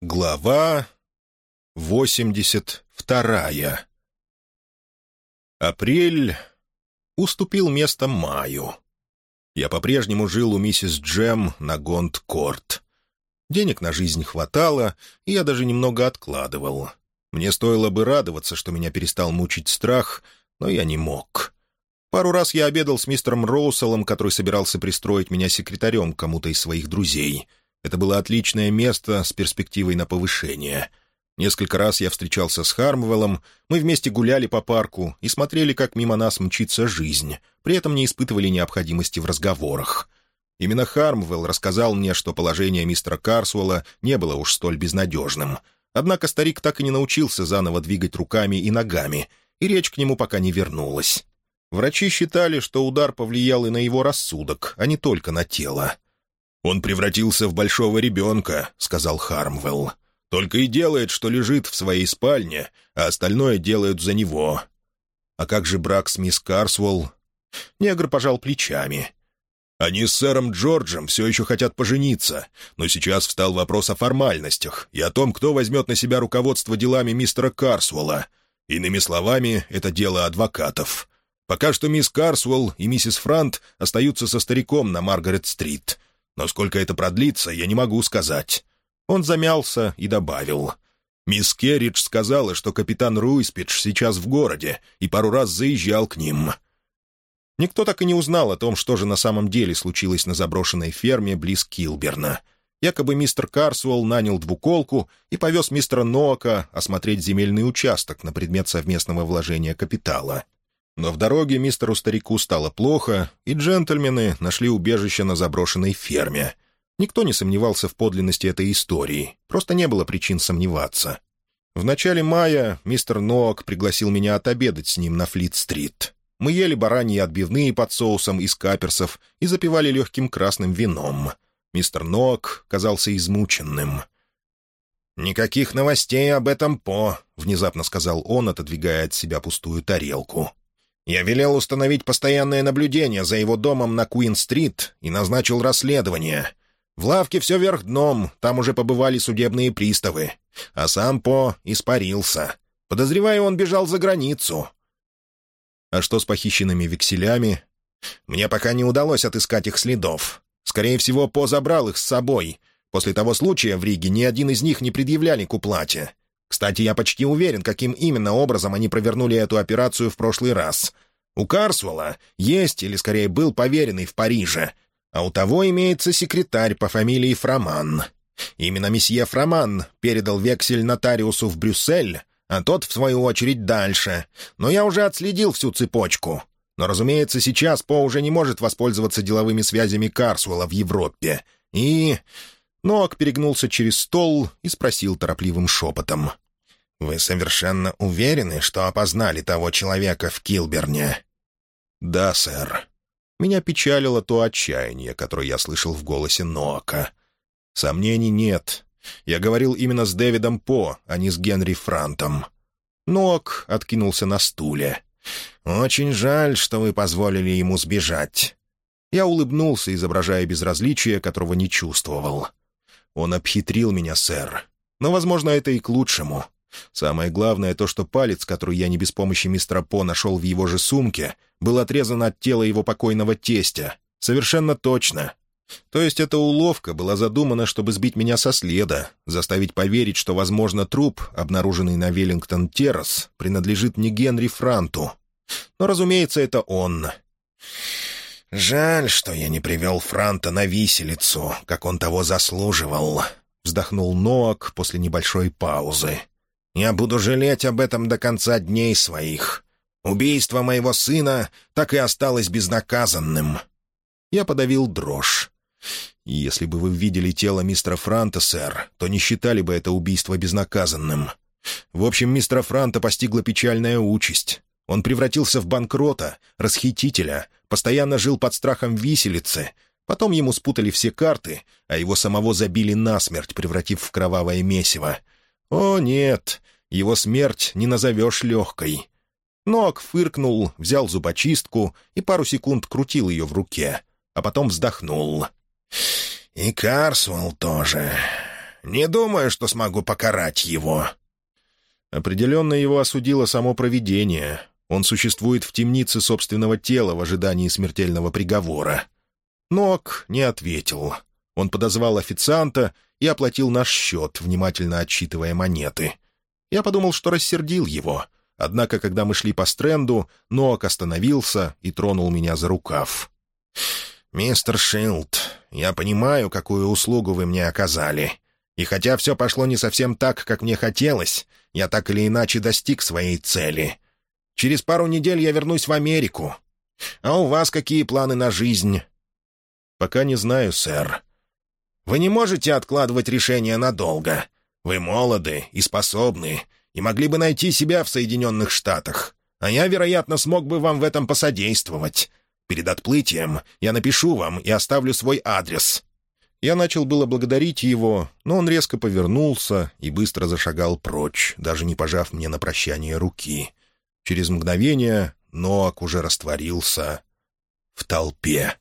Глава 82 Апрель уступил место маю. Я по-прежнему жил у миссис Джем на Гонд-Корт. Денег на жизнь хватало, и я даже немного откладывал. Мне стоило бы радоваться, что меня перестал мучить страх, но я не мог. Пару раз я обедал с мистером Роуселом, который собирался пристроить меня секретарем кому-то из своих друзей — это было отличное место с перспективой на повышение. Несколько раз я встречался с Хармвеллом, мы вместе гуляли по парку и смотрели, как мимо нас мчится жизнь, при этом не испытывали необходимости в разговорах. Именно Хармвелл рассказал мне, что положение мистера Карсуэлла не было уж столь безнадежным. Однако старик так и не научился заново двигать руками и ногами, и речь к нему пока не вернулась. Врачи считали, что удар повлиял и на его рассудок, а не только на тело. «Он превратился в большого ребенка», — сказал Хармвелл. «Только и делает, что лежит в своей спальне, а остальное делают за него». «А как же брак с мисс Карсвелл?» Негр пожал плечами. «Они с сэром Джорджем все еще хотят пожениться, но сейчас встал вопрос о формальностях и о том, кто возьмет на себя руководство делами мистера Карсвелла. Иными словами, это дело адвокатов. Пока что мисс Карсвелл и миссис Франт остаются со стариком на Маргарет-стрит». Но сколько это продлится, я не могу сказать». Он замялся и добавил. «Мисс Керридж сказала, что капитан Руиспидж сейчас в городе и пару раз заезжал к ним». Никто так и не узнал о том, что же на самом деле случилось на заброшенной ферме близ Килберна. Якобы мистер Карсуэлл нанял двуколку и повез мистера Ноака осмотреть земельный участок на предмет совместного вложения капитала. Но в дороге мистеру старику стало плохо, и джентльмены нашли убежище на заброшенной ферме. Никто не сомневался в подлинности этой истории, просто не было причин сомневаться. В начале мая мистер Ноак пригласил меня отобедать с ним на Флит-стрит. Мы ели бараньи отбивные под соусом из каперсов и запивали легким красным вином. Мистер Ноак казался измученным. «Никаких новостей об этом По», — внезапно сказал он, отодвигая от себя пустую тарелку. Я велел установить постоянное наблюдение за его домом на Куин-стрит и назначил расследование. В лавке все вверх дном, там уже побывали судебные приставы. А сам По испарился. Подозреваю, он бежал за границу. А что с похищенными векселями? Мне пока не удалось отыскать их следов. Скорее всего, По забрал их с собой. После того случая в Риге ни один из них не предъявляли к уплате. Кстати, я почти уверен, каким именно образом они провернули эту операцию в прошлый раз. У Карсвелла есть, или скорее был поверенный в Париже, а у того имеется секретарь по фамилии Фроман. Именно месье Фроман передал вексель нотариусу в Брюссель, а тот, в свою очередь, дальше. Но я уже отследил всю цепочку. Но, разумеется, сейчас По уже не может воспользоваться деловыми связями Карсвелла в Европе. И... Ноак перегнулся через стол и спросил торопливым шепотом. «Вы совершенно уверены, что опознали того человека в Килберне?» «Да, сэр». Меня печалило то отчаяние, которое я слышал в голосе Ноака. «Сомнений нет. Я говорил именно с Дэвидом По, а не с Генри Франтом». Ноак откинулся на стуле. «Очень жаль, что вы позволили ему сбежать». Я улыбнулся, изображая безразличие, которого не чувствовал. Он обхитрил меня, сэр. Но, возможно, это и к лучшему. Самое главное то, что палец, который я не без помощи мистера По нашел в его же сумке, был отрезан от тела его покойного тестя. Совершенно точно. То есть эта уловка была задумана, чтобы сбить меня со следа, заставить поверить, что, возможно, труп, обнаруженный на Веллингтон-Террас, принадлежит не Генри Франту. Но, разумеется, это он. «Жаль, что я не привел Франта на виселицу, как он того заслуживал», — вздохнул Ноак после небольшой паузы. «Я буду жалеть об этом до конца дней своих. Убийство моего сына так и осталось безнаказанным». Я подавил дрожь. «Если бы вы видели тело мистера Франта, сэр, то не считали бы это убийство безнаказанным. В общем, мистера Франта постигла печальная участь. Он превратился в банкрота, расхитителя, постоянно жил под страхом виселицы. Потом ему спутали все карты, а его самого забили насмерть, превратив в кровавое месиво. О, нет, его смерть не назовешь легкой. Ног фыркнул, взял зубочистку и пару секунд крутил ее в руке, а потом вздохнул. «И Карсуэлл тоже. не думаю, что смогу покарать его». Определенно его осудило само провидение. Он существует в темнице собственного тела в ожидании смертельного приговора. Нок не ответил. Он подозвал официанта и оплатил наш счет, внимательно отсчитывая монеты. Я подумал, что рассердил его. Однако, когда мы шли по стренду, Ноак остановился и тронул меня за рукав. «Мистер Шилд, я понимаю, какую услугу вы мне оказали. И хотя все пошло не совсем так, как мне хотелось, я так или иначе достиг своей цели. Через пару недель я вернусь в Америку. А у вас какие планы на жизнь?» «Пока не знаю, сэр. Вы не можете откладывать решение надолго. Вы молоды и способны, и могли бы найти себя в Соединенных Штатах. А я, вероятно, смог бы вам в этом посодействовать. Перед отплытием я напишу вам и оставлю свой адрес». Я начал было благодарить его, но он резко повернулся и быстро зашагал прочь, даже не пожав мне на прощание руки. Через мгновение Ноак уже растворился в толпе.